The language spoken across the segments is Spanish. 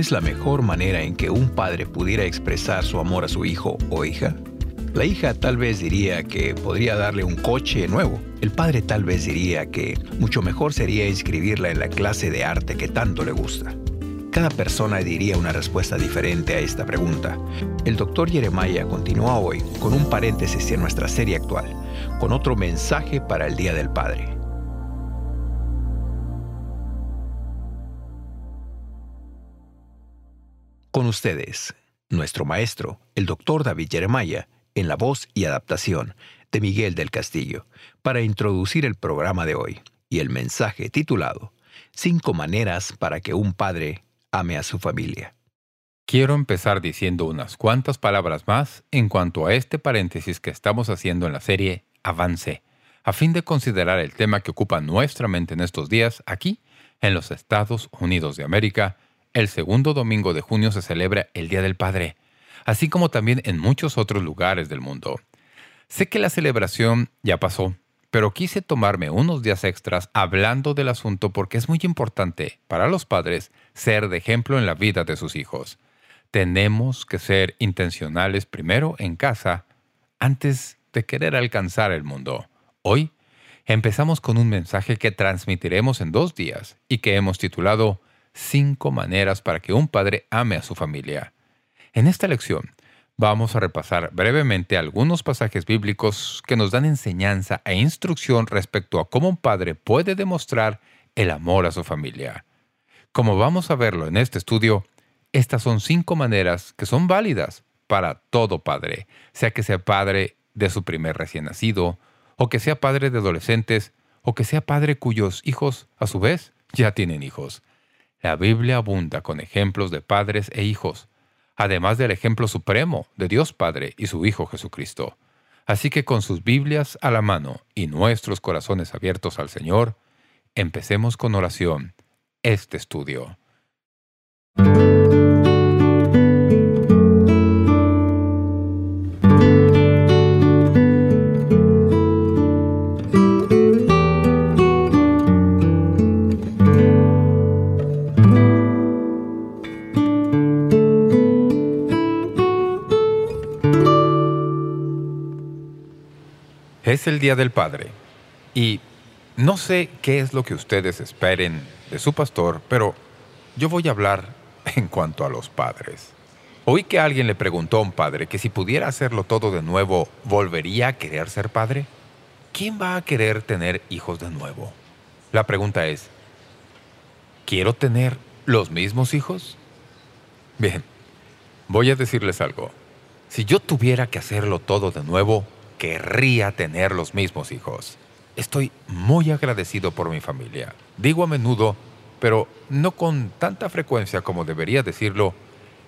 ¿Cuál es la mejor manera en que un padre pudiera expresar su amor a su hijo o hija? La hija tal vez diría que podría darle un coche nuevo. El padre tal vez diría que mucho mejor sería inscribirla en la clase de arte que tanto le gusta. Cada persona diría una respuesta diferente a esta pregunta. El doctor Jeremiah continúa hoy con un paréntesis en nuestra serie actual, con otro mensaje para el Día del Padre. Con ustedes, nuestro maestro, el doctor David Jeremiah, en la voz y adaptación de Miguel del Castillo, para introducir el programa de hoy y el mensaje titulado Cinco maneras para que un padre ame a su familia. Quiero empezar diciendo unas cuantas palabras más en cuanto a este paréntesis que estamos haciendo en la serie Avance, a fin de considerar el tema que ocupa nuestra mente en estos días aquí, en los Estados Unidos de América. El segundo domingo de junio se celebra el Día del Padre, así como también en muchos otros lugares del mundo. Sé que la celebración ya pasó, pero quise tomarme unos días extras hablando del asunto porque es muy importante para los padres ser de ejemplo en la vida de sus hijos. Tenemos que ser intencionales primero en casa antes de querer alcanzar el mundo. Hoy empezamos con un mensaje que transmitiremos en dos días y que hemos titulado Cinco maneras para que un padre ame a su familia. En esta lección Vamos a repasar brevemente algunos pasajes bíblicos que nos dan enseñanza e instrucción respecto a cómo un padre puede demostrar el amor a su familia. Como vamos a verlo en este estudio, estas son cinco maneras que son válidas para todo padre, sea que sea padre de su primer recién nacido, o que sea padre de adolescentes, o que sea padre cuyos hijos, a su vez, ya tienen hijos. La Biblia abunda con ejemplos de padres e hijos, además del ejemplo supremo de Dios Padre y su Hijo Jesucristo. Así que con sus Biblias a la mano y nuestros corazones abiertos al Señor, empecemos con oración este estudio. Es el Día del Padre y no sé qué es lo que ustedes esperen de su pastor, pero yo voy a hablar en cuanto a los padres. Oí que alguien le preguntó a un padre que si pudiera hacerlo todo de nuevo, ¿volvería a querer ser padre? ¿Quién va a querer tener hijos de nuevo? La pregunta es, ¿quiero tener los mismos hijos? Bien, voy a decirles algo. Si yo tuviera que hacerlo todo de nuevo, querría tener los mismos hijos. Estoy muy agradecido por mi familia. Digo a menudo, pero no con tanta frecuencia como debería decirlo,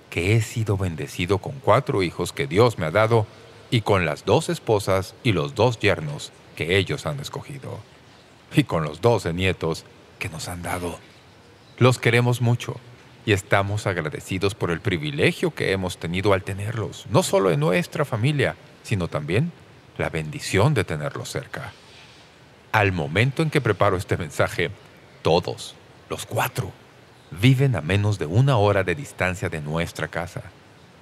que he sido bendecido con cuatro hijos que Dios me ha dado y con las dos esposas y los dos yernos que ellos han escogido. Y con los doce nietos que nos han dado. Los queremos mucho y estamos agradecidos por el privilegio que hemos tenido al tenerlos, no solo en nuestra familia, sino también la bendición de tenerlos cerca. Al momento en que preparo este mensaje, todos, los cuatro, viven a menos de una hora de distancia de nuestra casa.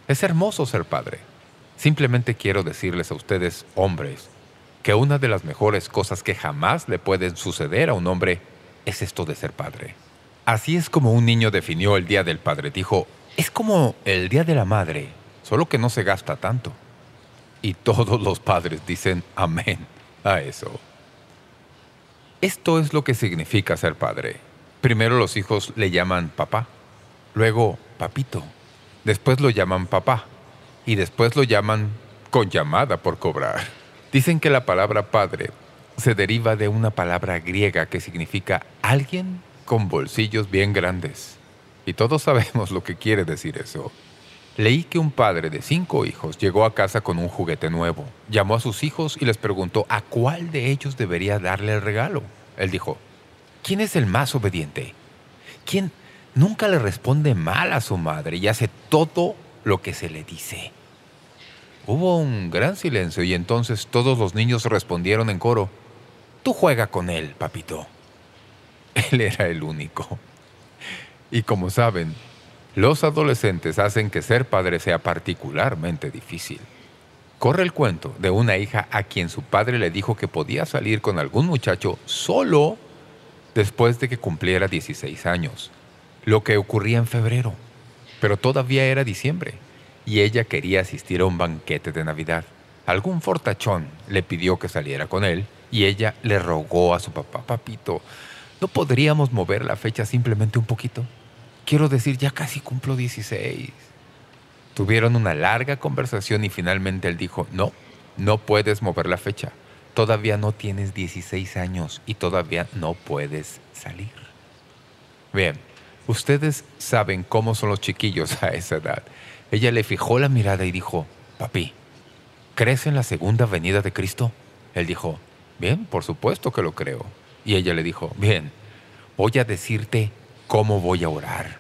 Es hermoso ser padre. Simplemente quiero decirles a ustedes, hombres, que una de las mejores cosas que jamás le pueden suceder a un hombre es esto de ser padre. Así es como un niño definió el Día del Padre. Dijo, es como el Día de la Madre, solo que no se gasta tanto. Y todos los padres dicen amén a eso. Esto es lo que significa ser padre. Primero los hijos le llaman papá, luego papito, después lo llaman papá y después lo llaman con llamada por cobrar. Dicen que la palabra padre se deriva de una palabra griega que significa alguien con bolsillos bien grandes. Y todos sabemos lo que quiere decir eso. Leí que un padre de cinco hijos llegó a casa con un juguete nuevo. Llamó a sus hijos y les preguntó a cuál de ellos debería darle el regalo. Él dijo, ¿quién es el más obediente? ¿Quién nunca le responde mal a su madre y hace todo lo que se le dice? Hubo un gran silencio y entonces todos los niños respondieron en coro, Tú juega con él, papito. Él era el único. Y como saben, Los adolescentes hacen que ser padre sea particularmente difícil. Corre el cuento de una hija a quien su padre le dijo que podía salir con algún muchacho solo después de que cumpliera 16 años, lo que ocurría en febrero. Pero todavía era diciembre y ella quería asistir a un banquete de Navidad. Algún fortachón le pidió que saliera con él y ella le rogó a su papá, «Papito, ¿no podríamos mover la fecha simplemente un poquito? Quiero decir, ya casi cumplo 16». Tuvieron una larga conversación y finalmente él dijo, «No, no puedes mover la fecha. Todavía no tienes 16 años y todavía no puedes salir». Bien, ustedes saben cómo son los chiquillos a esa edad. Ella le fijó la mirada y dijo, «Papi, ¿crees en la segunda venida de Cristo?» Él dijo, «Bien, por supuesto que lo creo». Y ella le dijo, «Bien, voy a decirte cómo voy a orar.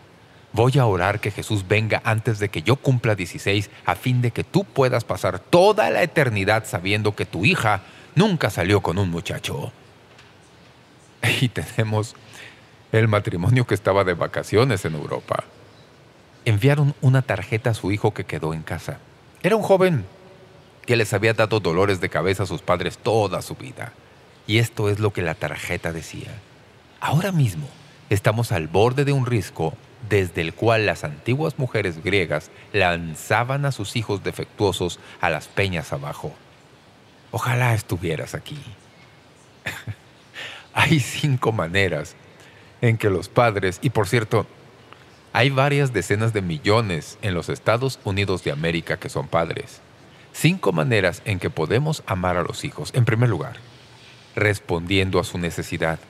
Voy a orar que Jesús venga antes de que yo cumpla 16 a fin de que tú puedas pasar toda la eternidad sabiendo que tu hija nunca salió con un muchacho». Y tenemos el matrimonio que estaba de vacaciones en Europa enviaron una tarjeta a su hijo que quedó en casa. Era un joven que les había dado dolores de cabeza a sus padres toda su vida. Y esto es lo que la tarjeta decía. Ahora mismo estamos al borde de un risco desde el cual las antiguas mujeres griegas lanzaban a sus hijos defectuosos a las peñas abajo. Ojalá estuvieras aquí. Hay cinco maneras en que los padres, y por cierto, hay varias decenas de millones en los Estados Unidos de América que son padres. Cinco maneras en que podemos amar a los hijos. En primer lugar, respondiendo a su necesidad.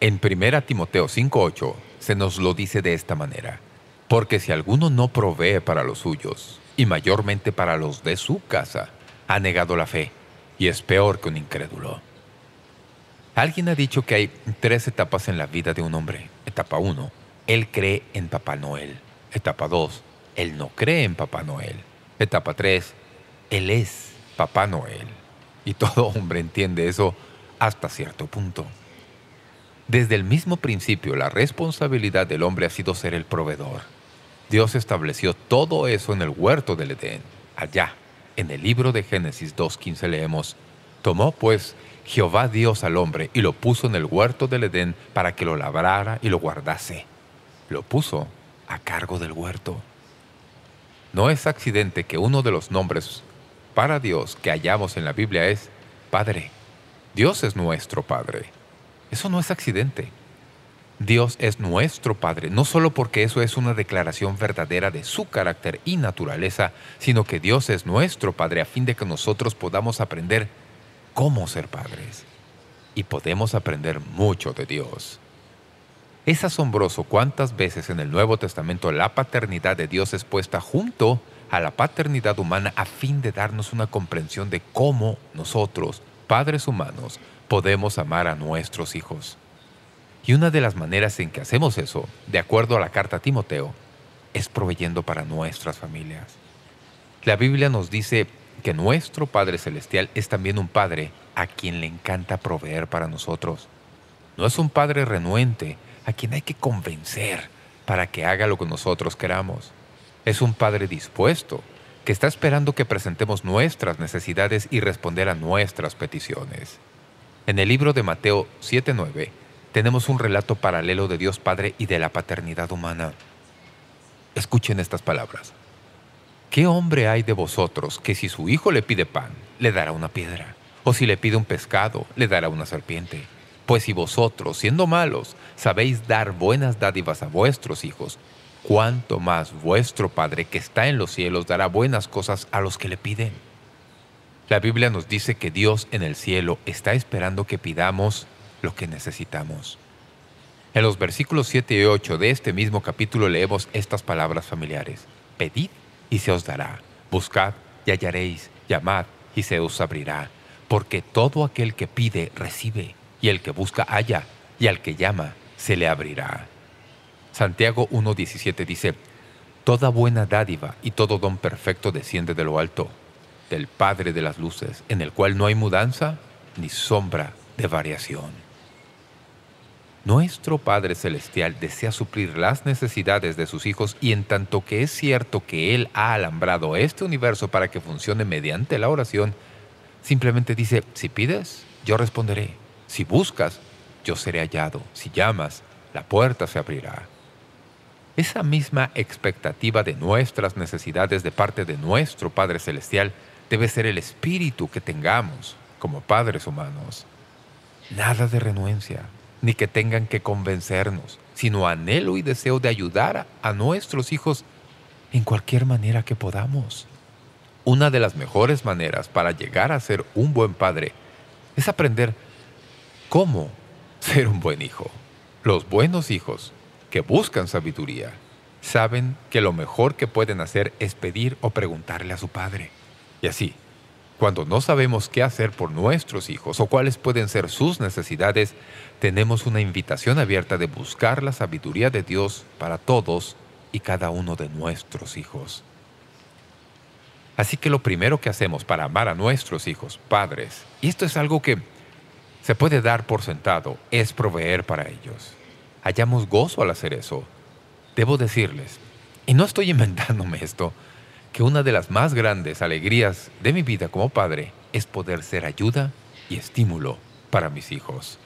En 1 Timoteo 5.8 se nos lo dice de esta manera. Porque si alguno no provee para los suyos, y mayormente para los de su casa, ha negado la fe, y es peor que un incrédulo. Alguien ha dicho que hay tres etapas en la vida de un hombre. Etapa 1 él cree en Papá Noel. Etapa 2. Él no cree en Papá Noel. Etapa 3. Él es Papá Noel. Y todo hombre entiende eso hasta cierto punto. Desde el mismo principio, la responsabilidad del hombre ha sido ser el proveedor. Dios estableció todo eso en el huerto del Edén. Allá, en el libro de Génesis 2.15 leemos, Tomó, pues, Jehová Dios al hombre y lo puso en el huerto del Edén para que lo labrara y lo guardase lo puso a cargo del huerto. No es accidente que uno de los nombres para Dios que hallamos en la Biblia es Padre. Dios es nuestro Padre. Eso no es accidente. Dios es nuestro Padre, no solo porque eso es una declaración verdadera de su carácter y naturaleza, sino que Dios es nuestro Padre a fin de que nosotros podamos aprender cómo ser padres. Y podemos aprender mucho de Dios. Es asombroso cuántas veces en el Nuevo Testamento la paternidad de Dios es puesta junto a la paternidad humana a fin de darnos una comprensión de cómo nosotros, padres humanos, podemos amar a nuestros hijos. Y una de las maneras en que hacemos eso, de acuerdo a la carta a Timoteo, es proveyendo para nuestras familias. La Biblia nos dice que nuestro Padre Celestial es también un Padre a quien le encanta proveer para nosotros. No es un Padre renuente a quien hay que convencer para que haga lo que nosotros queramos. Es un Padre dispuesto, que está esperando que presentemos nuestras necesidades y responder a nuestras peticiones. En el libro de Mateo 7.9 tenemos un relato paralelo de Dios Padre y de la paternidad humana. Escuchen estas palabras. ¿Qué hombre hay de vosotros que si su hijo le pide pan, le dará una piedra? ¿O si le pide un pescado, le dará una serpiente? Pues si vosotros, siendo malos, sabéis dar buenas dádivas a vuestros hijos, cuánto más vuestro Padre que está en los cielos dará buenas cosas a los que le piden. La Biblia nos dice que Dios en el cielo está esperando que pidamos lo que necesitamos. En los versículos 7 y 8 de este mismo capítulo leemos estas palabras familiares. Pedid y se os dará. Buscad y hallaréis. Llamad y se os abrirá. Porque todo aquel que pide, recibe y el que busca halla, y al que llama se le abrirá. Santiago 1.17 dice, Toda buena dádiva y todo don perfecto desciende de lo alto, del Padre de las luces, en el cual no hay mudanza ni sombra de variación. Nuestro Padre Celestial desea suplir las necesidades de sus hijos y en tanto que es cierto que Él ha alambrado este universo para que funcione mediante la oración, simplemente dice, si pides, yo responderé. Si buscas, yo seré hallado. Si llamas, la puerta se abrirá. Esa misma expectativa de nuestras necesidades de parte de nuestro Padre Celestial debe ser el espíritu que tengamos como padres humanos. Nada de renuencia, ni que tengan que convencernos, sino anhelo y deseo de ayudar a nuestros hijos en cualquier manera que podamos. Una de las mejores maneras para llegar a ser un buen padre es aprender cómo ser un buen hijo. Los buenos hijos que buscan sabiduría saben que lo mejor que pueden hacer es pedir o preguntarle a su padre. Y así, cuando no sabemos qué hacer por nuestros hijos o cuáles pueden ser sus necesidades, tenemos una invitación abierta de buscar la sabiduría de Dios para todos y cada uno de nuestros hijos. Así que lo primero que hacemos para amar a nuestros hijos, padres, y esto es algo que se puede dar por sentado, es proveer para ellos. Hallamos gozo al hacer eso. Debo decirles, y no estoy inventándome esto, que una de las más grandes alegrías de mi vida como padre es poder ser ayuda y estímulo para mis hijos.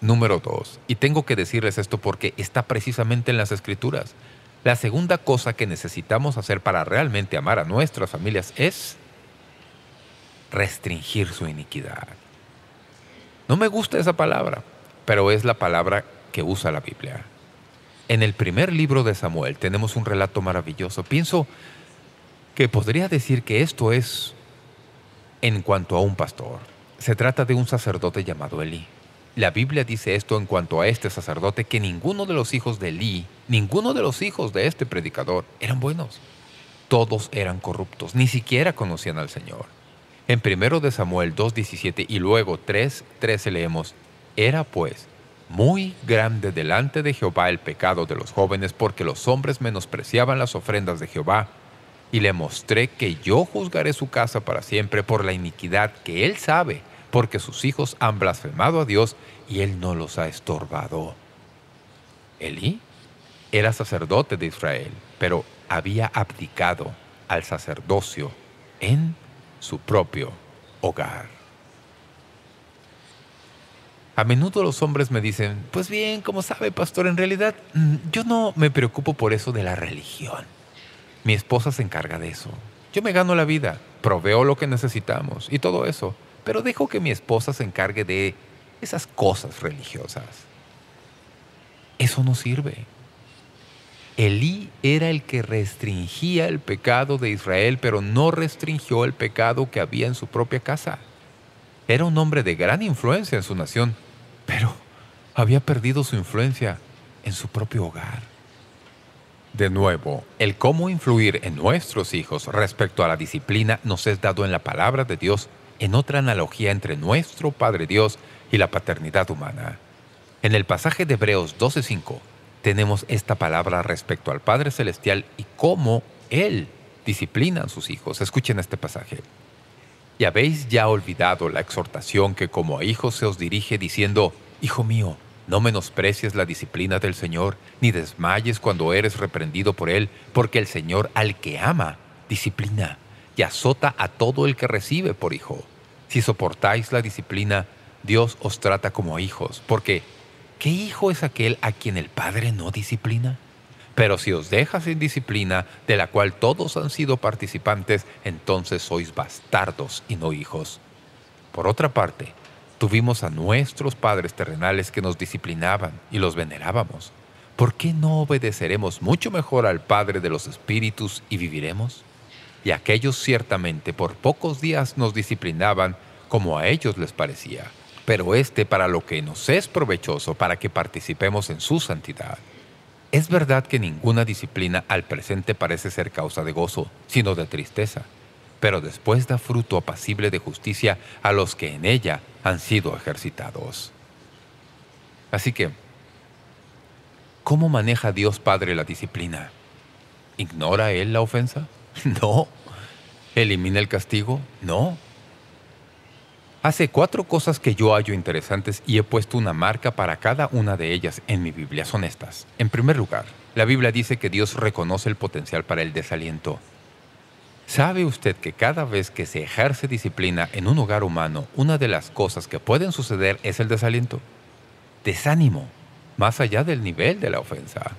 Número dos, y tengo que decirles esto porque está precisamente en las Escrituras. La segunda cosa que necesitamos hacer para realmente amar a nuestras familias es restringir su iniquidad. No me gusta esa palabra, pero es la palabra que usa la Biblia. En el primer libro de Samuel tenemos un relato maravilloso. Pienso que podría decir que esto es en cuanto a un pastor. Se trata de un sacerdote llamado Elí. La Biblia dice esto en cuanto a este sacerdote, que ninguno de los hijos de Elí, ninguno de los hijos de este predicador, eran buenos. Todos eran corruptos, ni siquiera conocían al Señor. En primero de Samuel 2.17 y luego 3.13 leemos, Era pues muy grande delante de Jehová el pecado de los jóvenes porque los hombres menospreciaban las ofrendas de Jehová y le mostré que yo juzgaré su casa para siempre por la iniquidad que él sabe, porque sus hijos han blasfemado a Dios y él no los ha estorbado. Elí era sacerdote de Israel, pero había abdicado al sacerdocio en su propio hogar. A menudo los hombres me dicen, pues bien, como sabe, pastor, en realidad mm, yo no me preocupo por eso de la religión. Mi esposa se encarga de eso. Yo me gano la vida, proveo lo que necesitamos y todo eso, pero dejo que mi esposa se encargue de esas cosas religiosas. Eso no sirve. Elí era el que restringía el pecado de Israel, pero no restringió el pecado que había en su propia casa. Era un hombre de gran influencia en su nación, pero había perdido su influencia en su propio hogar. De nuevo, el cómo influir en nuestros hijos respecto a la disciplina nos es dado en la palabra de Dios en otra analogía entre nuestro Padre Dios y la paternidad humana. En el pasaje de Hebreos 12.5 tenemos esta palabra respecto al Padre Celestial y cómo Él disciplina a sus hijos. Escuchen este pasaje. Y habéis ya olvidado la exhortación que como a hijos se os dirige diciendo, Hijo mío, no menosprecies la disciplina del Señor, ni desmayes cuando eres reprendido por Él, porque el Señor al que ama, disciplina, y azota a todo el que recibe por hijo. Si soportáis la disciplina, Dios os trata como hijos, porque ¿qué hijo es aquel a quien el Padre no disciplina? Pero si os deja sin disciplina, de la cual todos han sido participantes, entonces sois bastardos y no hijos. Por otra parte, Tuvimos a nuestros padres terrenales que nos disciplinaban y los venerábamos. ¿Por qué no obedeceremos mucho mejor al Padre de los Espíritus y viviremos? Y aquellos ciertamente por pocos días nos disciplinaban como a ellos les parecía, pero este para lo que nos es provechoso para que participemos en su santidad. Es verdad que ninguna disciplina al presente parece ser causa de gozo, sino de tristeza pero después da fruto apacible de justicia a los que en ella han sido ejercitados. Así que, ¿cómo maneja Dios Padre la disciplina? ¿Ignora Él la ofensa? No. ¿Elimina el castigo? No. Hace cuatro cosas que yo hallo interesantes y he puesto una marca para cada una de ellas en mi Biblia. Son estas. En primer lugar, la Biblia dice que Dios reconoce el potencial para el desaliento. ¿Sabe usted que cada vez que se ejerce disciplina en un hogar humano, una de las cosas que pueden suceder es el desaliento? Desánimo, más allá del nivel de la ofensa.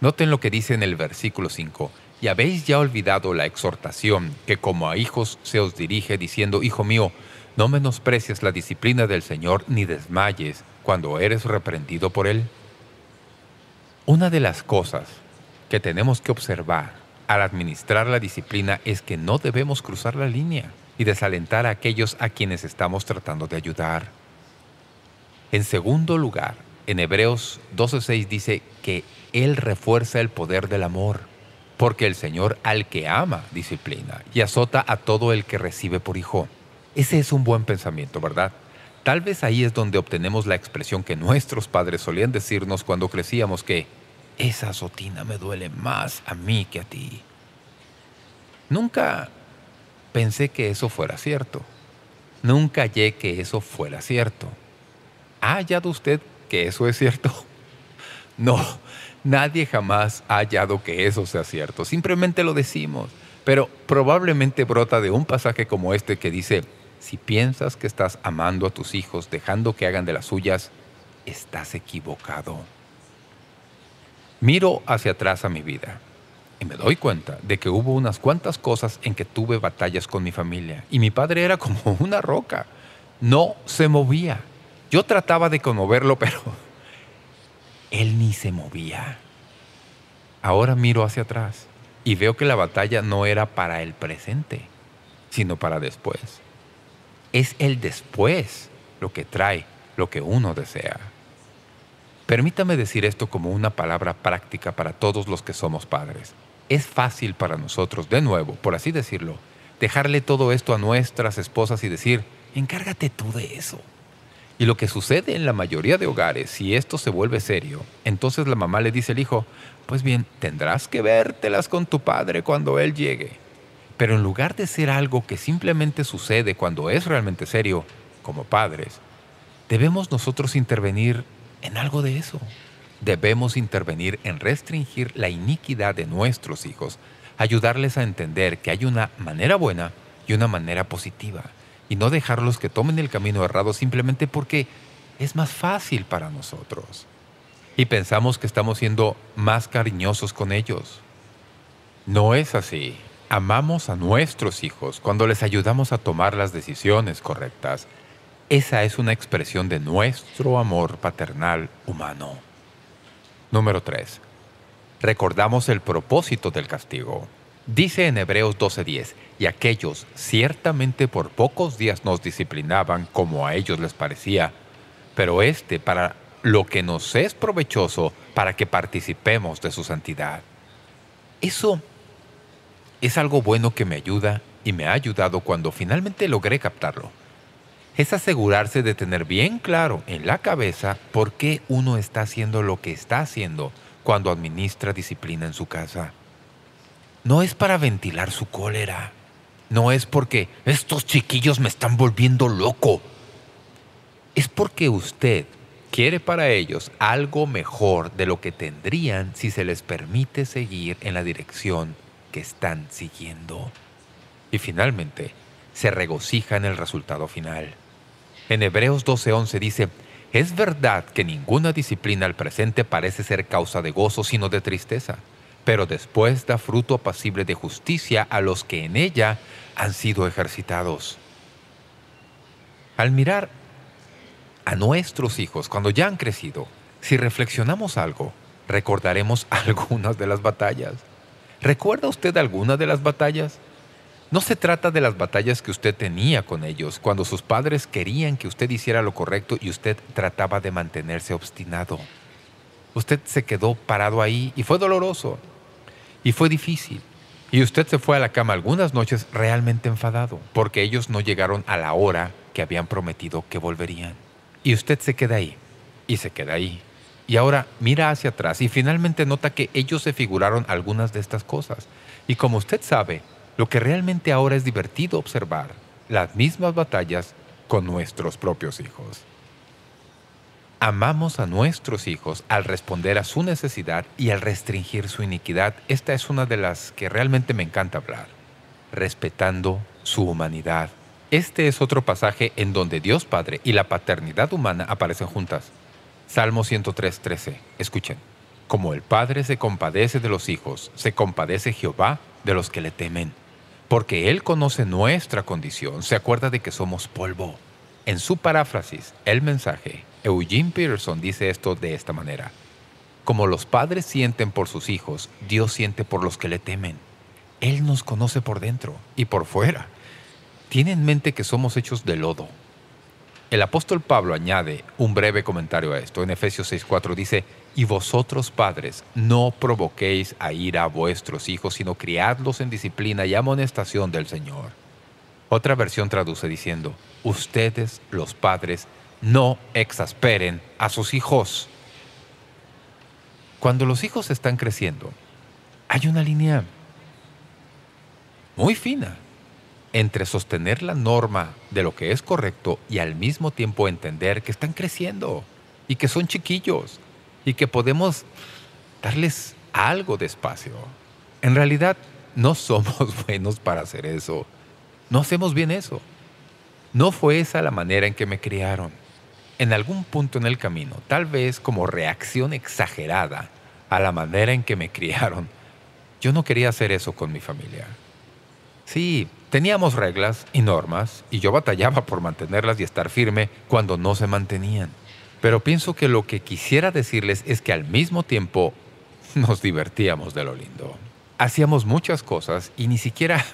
Noten lo que dice en el versículo 5. Y habéis ya olvidado la exhortación que como a hijos se os dirige diciendo, Hijo mío, no menosprecies la disciplina del Señor ni desmayes cuando eres reprendido por Él. Una de las cosas que tenemos que observar al administrar la disciplina es que no debemos cruzar la línea y desalentar a aquellos a quienes estamos tratando de ayudar. En segundo lugar, en Hebreos 12.6 dice que Él refuerza el poder del amor, porque el Señor al que ama disciplina y azota a todo el que recibe por hijo. Ese es un buen pensamiento, ¿verdad? Tal vez ahí es donde obtenemos la expresión que nuestros padres solían decirnos cuando crecíamos que esa azotina me duele más a mí que a ti. Nunca pensé que eso fuera cierto. Nunca hallé que eso fuera cierto. ¿Ha hallado usted que eso es cierto? No, nadie jamás ha hallado que eso sea cierto. Simplemente lo decimos. Pero probablemente brota de un pasaje como este que dice si piensas que estás amando a tus hijos dejando que hagan de las suyas, estás equivocado. Miro hacia atrás a mi vida y me doy cuenta de que hubo unas cuantas cosas en que tuve batallas con mi familia y mi padre era como una roca. No se movía. Yo trataba de conmoverlo, pero él ni se movía. Ahora miro hacia atrás y veo que la batalla no era para el presente, sino para después. Es el después lo que trae lo que uno desea. Permítame decir esto como una palabra práctica para todos los que somos padres. Es fácil para nosotros, de nuevo, por así decirlo, dejarle todo esto a nuestras esposas y decir, encárgate tú de eso. Y lo que sucede en la mayoría de hogares, si esto se vuelve serio, entonces la mamá le dice al hijo, pues bien, tendrás que vértelas con tu padre cuando él llegue. Pero en lugar de ser algo que simplemente sucede cuando es realmente serio, como padres, debemos nosotros intervenir en algo de eso. Debemos intervenir en restringir la iniquidad de nuestros hijos, ayudarles a entender que hay una manera buena y una manera positiva, y no dejarlos que tomen el camino errado simplemente porque es más fácil para nosotros. Y pensamos que estamos siendo más cariñosos con ellos. No es así. Amamos a nuestros hijos cuando les ayudamos a tomar las decisiones correctas. Esa es una expresión de nuestro amor paternal humano. Número 3. Recordamos el propósito del castigo. Dice en Hebreos 12.10, y aquellos ciertamente por pocos días nos disciplinaban como a ellos les parecía, pero este para lo que nos es provechoso para que participemos de su santidad. Eso es algo bueno que me ayuda y me ha ayudado cuando finalmente logré captarlo. Es asegurarse de tener bien claro en la cabeza por qué uno está haciendo lo que está haciendo cuando administra disciplina en su casa. No es para ventilar su cólera. No es porque estos chiquillos me están volviendo loco. Es porque usted quiere para ellos algo mejor de lo que tendrían si se les permite seguir en la dirección que están siguiendo. Y finalmente, se regocija en el resultado final. En Hebreos 12.11 dice, «Es verdad que ninguna disciplina al presente parece ser causa de gozo sino de tristeza, pero después da fruto apacible de justicia a los que en ella han sido ejercitados». Al mirar a nuestros hijos cuando ya han crecido, si reflexionamos algo, recordaremos algunas de las batallas. ¿Recuerda usted alguna de las batallas? No se trata de las batallas que usted tenía con ellos, cuando sus padres querían que usted hiciera lo correcto y usted trataba de mantenerse obstinado. Usted se quedó parado ahí y fue doloroso. Y fue difícil. Y usted se fue a la cama algunas noches realmente enfadado, porque ellos no llegaron a la hora que habían prometido que volverían. Y usted se queda ahí, y se queda ahí, y ahora mira hacia atrás y finalmente nota que ellos se figuraron algunas de estas cosas. Y como usted sabe, lo que realmente ahora es divertido observar, las mismas batallas con nuestros propios hijos. Amamos a nuestros hijos al responder a su necesidad y al restringir su iniquidad. Esta es una de las que realmente me encanta hablar. Respetando su humanidad. Este es otro pasaje en donde Dios Padre y la paternidad humana aparecen juntas. Salmo 103, 13. Escuchen. Como el Padre se compadece de los hijos, se compadece Jehová de los que le temen. Porque Él conoce nuestra condición, se acuerda de que somos polvo. En su paráfrasis, el mensaje, Eugene Peterson dice esto de esta manera. Como los padres sienten por sus hijos, Dios siente por los que le temen. Él nos conoce por dentro y por fuera. Tiene en mente que somos hechos de lodo. El apóstol Pablo añade un breve comentario a esto. En Efesios 6.4 dice, «Y vosotros, padres, no provoquéis a ir a vuestros hijos, sino criadlos en disciplina y amonestación del Señor». Otra versión traduce diciendo, ustedes, los padres, no exasperen a sus hijos. Cuando los hijos están creciendo, hay una línea muy fina entre sostener la norma de lo que es correcto y al mismo tiempo entender que están creciendo y que son chiquillos y que podemos darles algo de espacio. En realidad, no somos buenos para hacer eso. No hacemos bien eso. No fue esa la manera en que me criaron. En algún punto en el camino, tal vez como reacción exagerada a la manera en que me criaron, yo no quería hacer eso con mi familia. Sí, teníamos reglas y normas, y yo batallaba por mantenerlas y estar firme cuando no se mantenían. Pero pienso que lo que quisiera decirles es que al mismo tiempo nos divertíamos de lo lindo. Hacíamos muchas cosas y ni siquiera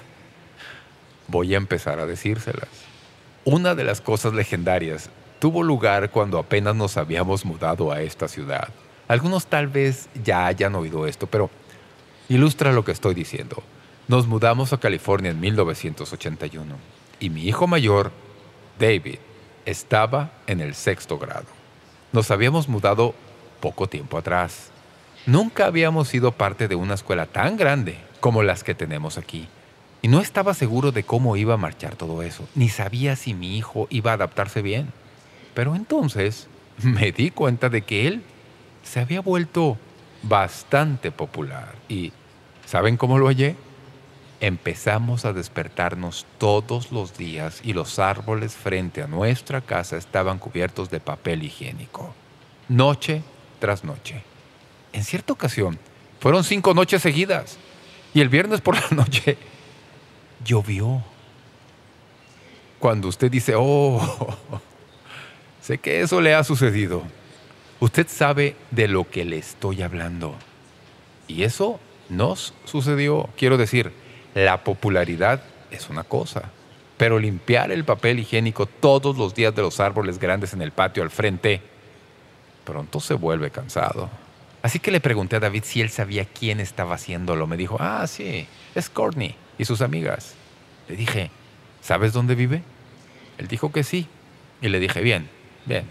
voy a empezar a decírselas. Una de las cosas legendarias tuvo lugar cuando apenas nos habíamos mudado a esta ciudad. Algunos tal vez ya hayan oído esto, pero ilustra lo que estoy diciendo. Nos mudamos a California en 1981 y mi hijo mayor, David, estaba en el sexto grado. Nos habíamos mudado poco tiempo atrás. Nunca habíamos sido parte de una escuela tan grande como las que tenemos aquí. Y no estaba seguro de cómo iba a marchar todo eso, ni sabía si mi hijo iba a adaptarse bien. Pero entonces me di cuenta de que él se había vuelto bastante popular. ¿Y saben cómo lo hallé? Empezamos a despertarnos todos los días y los árboles frente a nuestra casa estaban cubiertos de papel higiénico. Noche tras noche. En cierta ocasión, fueron cinco noches seguidas. Y el viernes por la noche llovió. Cuando usted dice, oh, sé que eso le ha sucedido, usted sabe de lo que le estoy hablando. Y eso nos sucedió. Quiero decir, la popularidad es una cosa, pero limpiar el papel higiénico todos los días de los árboles grandes en el patio al frente, pronto se vuelve cansado. Así que le pregunté a David si él sabía quién estaba haciéndolo. Me dijo, ah, sí, es Courtney y sus amigas. Le dije, ¿sabes dónde vive? Él dijo que sí. Y le dije, bien, bien.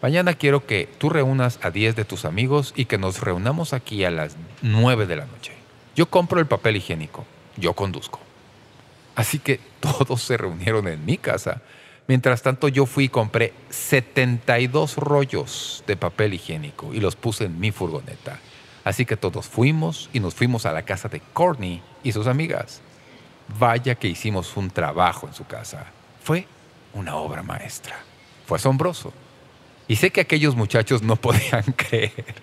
Mañana quiero que tú reúnas a 10 de tus amigos y que nos reunamos aquí a las 9 de la noche. Yo compro el papel higiénico. Yo conduzco. Así que todos se reunieron en mi casa. Mientras tanto, yo fui y compré 72 rollos de papel higiénico y los puse en mi furgoneta. Así que todos fuimos y nos fuimos a la casa de Courtney y sus amigas. Vaya que hicimos un trabajo en su casa. Fue una obra maestra. Fue asombroso. Y sé que aquellos muchachos no podían creer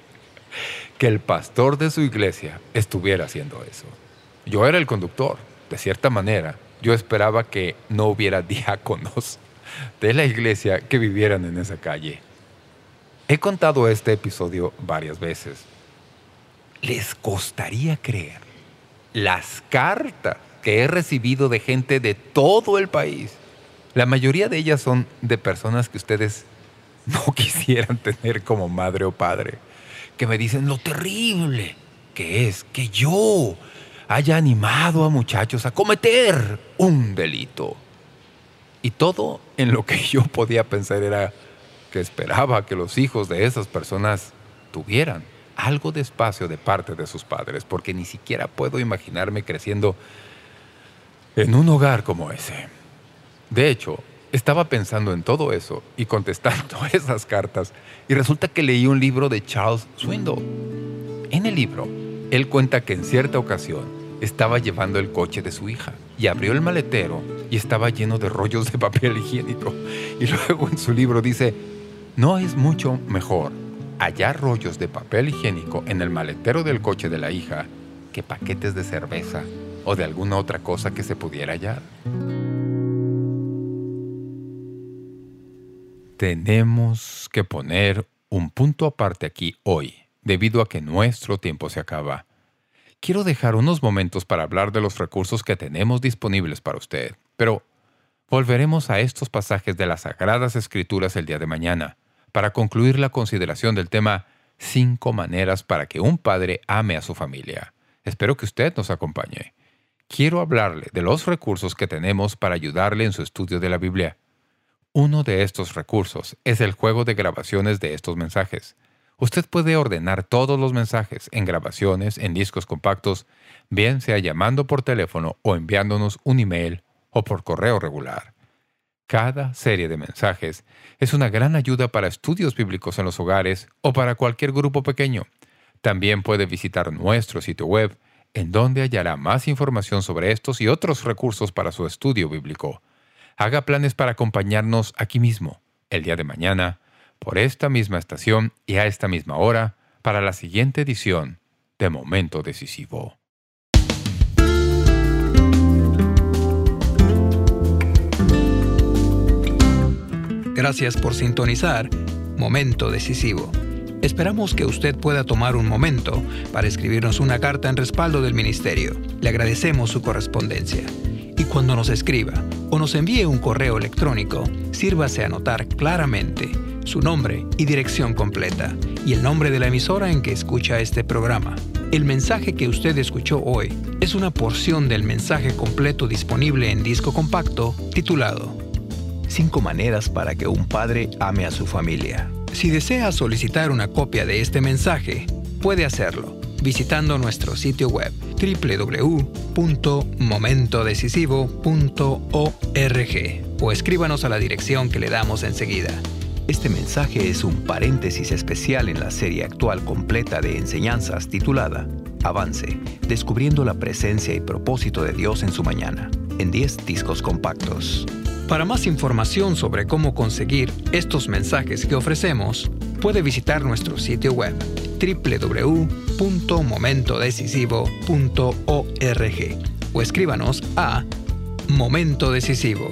que el pastor de su iglesia estuviera haciendo eso. Yo era el conductor. De cierta manera, yo esperaba que no hubiera diáconos de la iglesia que vivieran en esa calle. He contado este episodio varias veces les costaría creer las cartas que he recibido de gente de todo el país. La mayoría de ellas son de personas que ustedes no quisieran tener como madre o padre, que me dicen lo terrible que es que yo haya animado a muchachos a cometer un delito. Y todo en lo que yo podía pensar era que esperaba que los hijos de esas personas tuvieran algo de espacio de parte de sus padres, porque ni siquiera puedo imaginarme creciendo en un hogar como ese. De hecho, Estaba pensando en todo eso y contestando esas cartas y resulta que leí un libro de Charles Swindoll. En el libro, él cuenta que en cierta ocasión estaba llevando el coche de su hija y abrió el maletero y estaba lleno de rollos de papel higiénico. Y luego en su libro dice, no es mucho mejor hallar rollos de papel higiénico en el maletero del coche de la hija que paquetes de cerveza o de alguna otra cosa que se pudiera hallar. Tenemos que poner un punto aparte aquí hoy, debido a que nuestro tiempo se acaba. Quiero dejar unos momentos para hablar de los recursos que tenemos disponibles para usted, pero volveremos a estos pasajes de las Sagradas Escrituras el día de mañana para concluir la consideración del tema Cinco maneras para que un padre ame a su familia. Espero que usted nos acompañe. Quiero hablarle de los recursos que tenemos para ayudarle en su estudio de la Biblia. Uno de estos recursos es el juego de grabaciones de estos mensajes. Usted puede ordenar todos los mensajes en grabaciones, en discos compactos, bien sea llamando por teléfono o enviándonos un email o por correo regular. Cada serie de mensajes es una gran ayuda para estudios bíblicos en los hogares o para cualquier grupo pequeño. También puede visitar nuestro sitio web, en donde hallará más información sobre estos y otros recursos para su estudio bíblico. Haga planes para acompañarnos aquí mismo, el día de mañana, por esta misma estación y a esta misma hora, para la siguiente edición de Momento Decisivo. Gracias por sintonizar Momento Decisivo. Esperamos que usted pueda tomar un momento para escribirnos una carta en respaldo del Ministerio. Le agradecemos su correspondencia. Y cuando nos escriba o nos envíe un correo electrónico, sírvase a anotar claramente su nombre y dirección completa y el nombre de la emisora en que escucha este programa. El mensaje que usted escuchó hoy es una porción del mensaje completo disponible en disco compacto titulado Cinco maneras para que un padre ame a su familia. Si desea solicitar una copia de este mensaje, puede hacerlo visitando nuestro sitio web www.momentodecisivo.org o escríbanos a la dirección que le damos enseguida. Este mensaje es un paréntesis especial en la serie actual completa de enseñanzas titulada Avance, descubriendo la presencia y propósito de Dios en su mañana, en 10 discos compactos. Para más información sobre cómo conseguir estos mensajes que ofrecemos, puede visitar nuestro sitio web www.momentodecisivo.org o escríbanos a Momento Decisivo,